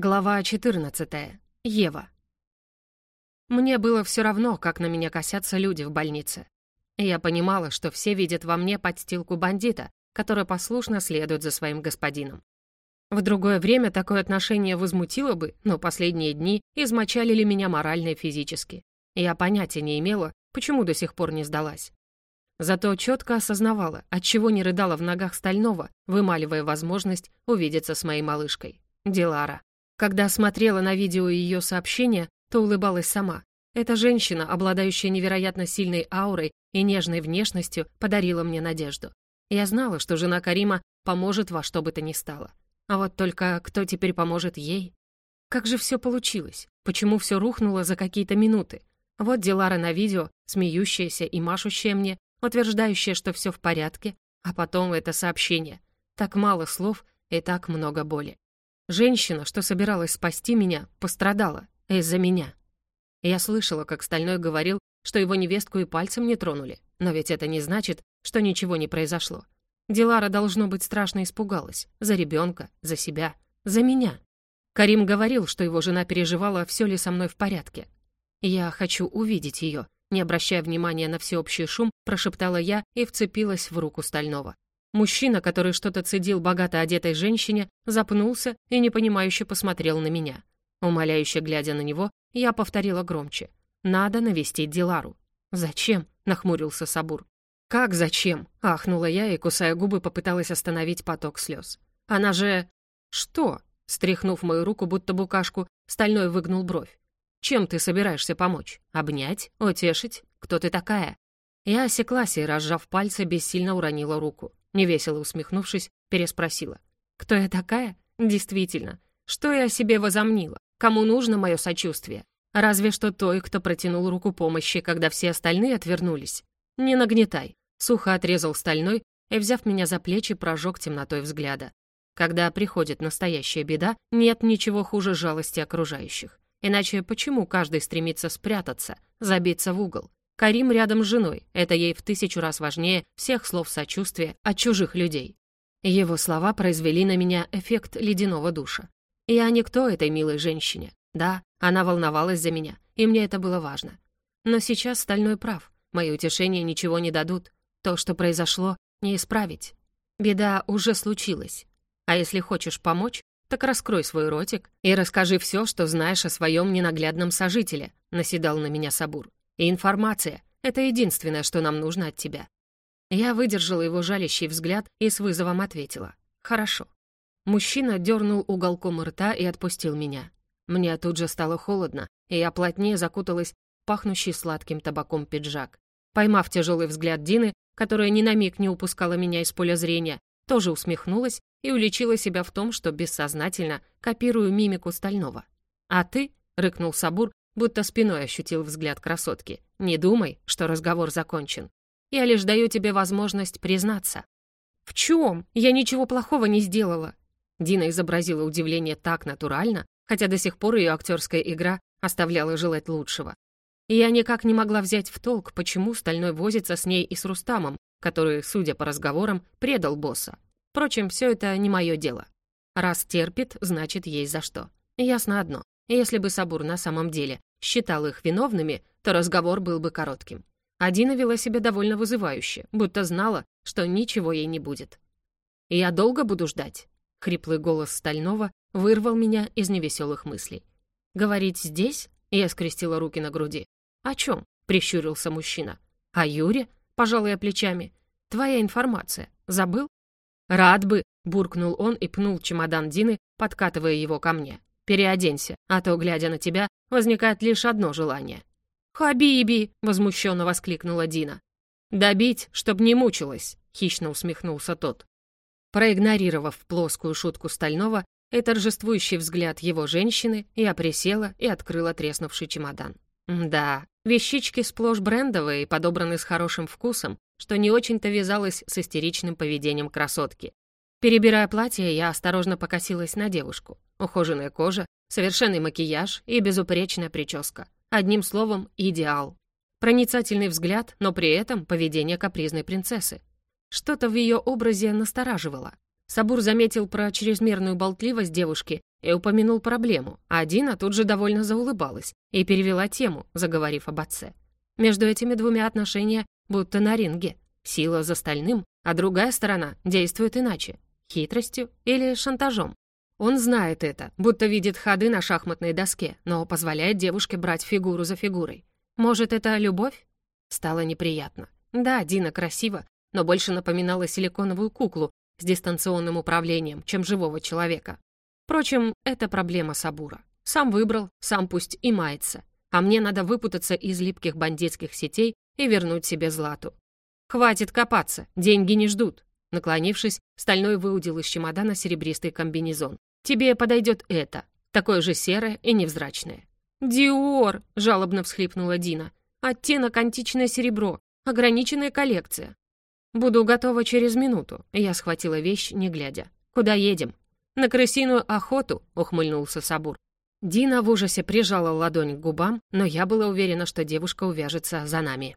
Глава 14. Ева. Мне было все равно, как на меня косятся люди в больнице. Я понимала, что все видят во мне подстилку бандита, который послушно следует за своим господином. В другое время такое отношение возмутило бы, но последние дни измочалили меня морально и физически. Я понятия не имела, почему до сих пор не сдалась. Зато четко осознавала, отчего не рыдала в ногах Стального, вымаливая возможность увидеться с моей малышкой. Дилара. Когда смотрела на видео ее сообщения, то улыбалась сама. Эта женщина, обладающая невероятно сильной аурой и нежной внешностью, подарила мне надежду. Я знала, что жена Карима поможет во что бы то ни стало. А вот только кто теперь поможет ей? Как же все получилось? Почему все рухнуло за какие-то минуты? Вот Дилара на видео, смеющаяся и машущая мне, утверждающая, что все в порядке, а потом это сообщение. Так мало слов и так много боли. Женщина, что собиралась спасти меня, пострадала из-за меня. Я слышала, как Стальной говорил, что его невестку и пальцем не тронули, но ведь это не значит, что ничего не произошло. Дилара, должно быть, страшно испугалась. За ребенка, за себя, за меня. Карим говорил, что его жена переживала, все ли со мной в порядке. «Я хочу увидеть ее», не обращая внимания на всеобщий шум, прошептала я и вцепилась в руку Стального. Мужчина, который что-то цедил богато одетой женщине, запнулся и непонимающе посмотрел на меня. Умоляюще глядя на него, я повторила громче. «Надо навестить Дилару». «Зачем?» — нахмурился Сабур. «Как зачем?» — ахнула я и, кусая губы, попыталась остановить поток слез. «Она же...» «Что?» — стряхнув мою руку, будто букашку, стальной выгнул бровь. «Чем ты собираешься помочь? Обнять? Утешить? Кто ты такая?» Я осеклась и, разжав пальцы, бессильно уронила руку невесело усмехнувшись, переспросила. «Кто я такая? Действительно. Что я о себе возомнила? Кому нужно мое сочувствие? Разве что той, кто протянул руку помощи, когда все остальные отвернулись. Не нагнетай». Сухо отрезал стальной и, взяв меня за плечи, прожег темнотой взгляда. Когда приходит настоящая беда, нет ничего хуже жалости окружающих. Иначе почему каждый стремится спрятаться, забиться в угол? Карим рядом с женой. Это ей в тысячу раз важнее всех слов сочувствия от чужих людей. Его слова произвели на меня эффект ледяного душа. Я никто этой милой женщине. Да, она волновалась за меня, и мне это было важно. Но сейчас Стальной прав. Мои утешения ничего не дадут. То, что произошло, не исправить. Беда уже случилась. А если хочешь помочь, так раскрой свой ротик и расскажи все, что знаешь о своем ненаглядном сожителе», — наседал на меня Сабур. И информация — это единственное, что нам нужно от тебя». Я выдержала его жалящий взгляд и с вызовом ответила. «Хорошо». Мужчина дернул уголком рта и отпустил меня. Мне тут же стало холодно, и я плотнее закуталась в пахнущий сладким табаком пиджак. Поймав тяжелый взгляд Дины, которая ни на миг не упускала меня из поля зрения, тоже усмехнулась и уличила себя в том, что бессознательно копирую мимику Стального. «А ты?» — рыкнул Сабур, будто спиной ощутил взгляд красотки. «Не думай, что разговор закончен. Я лишь даю тебе возможность признаться». «В чем? Я ничего плохого не сделала». Дина изобразила удивление так натурально, хотя до сих пор ее актерская игра оставляла желать лучшего. И я никак не могла взять в толк, почему Стальной возится с ней и с Рустамом, который, судя по разговорам, предал босса. Впрочем, все это не мое дело. Раз терпит, значит, есть за что. Ясно одно. Если бы Сабур на самом деле считал их виновными, то разговор был бы коротким. Адина вела себя довольно вызывающе, будто знала, что ничего ей не будет. «Я долго буду ждать?» — хриплый голос Стального вырвал меня из невеселых мыслей. «Говорить здесь?» — я скрестила руки на груди. «О чем?» — прищурился мужчина. «О Юре?» — пожал я плечами. «Твоя информация. Забыл?» «Рад бы!» — буркнул он и пнул чемодан Дины, подкатывая его ко мне. Переоденься, а то, глядя на тебя, возникает лишь одно желание». «Хабиби!» — возмущенно воскликнула Дина. «Добить, чтоб не мучилась», — хищно усмехнулся тот. Проигнорировав плоскую шутку Стального и торжествующий взгляд его женщины, я присела и открыла треснувший чемодан. Да, вещички сплошь брендовые и подобраны с хорошим вкусом, что не очень-то вязалось с истеричным поведением красотки. Перебирая платье, я осторожно покосилась на девушку. Ухоженная кожа, совершенный макияж и безупречная прическа. Одним словом, идеал. Проницательный взгляд, но при этом поведение капризной принцессы. Что-то в ее образе настораживало. Сабур заметил про чрезмерную болтливость девушки и упомянул проблему, а Дина тут же довольно заулыбалась и перевела тему, заговорив об отце. Между этими двумя отношения будто на ринге. Сила за стальным, а другая сторона действует иначе. Хитростью или шантажом. Он знает это, будто видит ходы на шахматной доске, но позволяет девушке брать фигуру за фигурой. Может, это любовь? Стало неприятно. Да, Дина красива, но больше напоминала силиконовую куклу с дистанционным управлением, чем живого человека. Впрочем, это проблема Сабура. Сам выбрал, сам пусть и мается. А мне надо выпутаться из липких бандитских сетей и вернуть себе Злату. «Хватит копаться, деньги не ждут». Наклонившись, Стальной выудил из чемодана серебристый комбинезон. «Тебе подойдет это, такое же серое и невзрачное». «Диор!» — жалобно всхлипнула Дина. «Оттенок античное серебро, ограниченная коллекция». «Буду готова через минуту», — я схватила вещь, не глядя. «Куда едем?» «На крысиную охоту», — ухмыльнулся Сабур. Дина в ужасе прижала ладонь к губам, но я была уверена, что девушка увяжется за нами.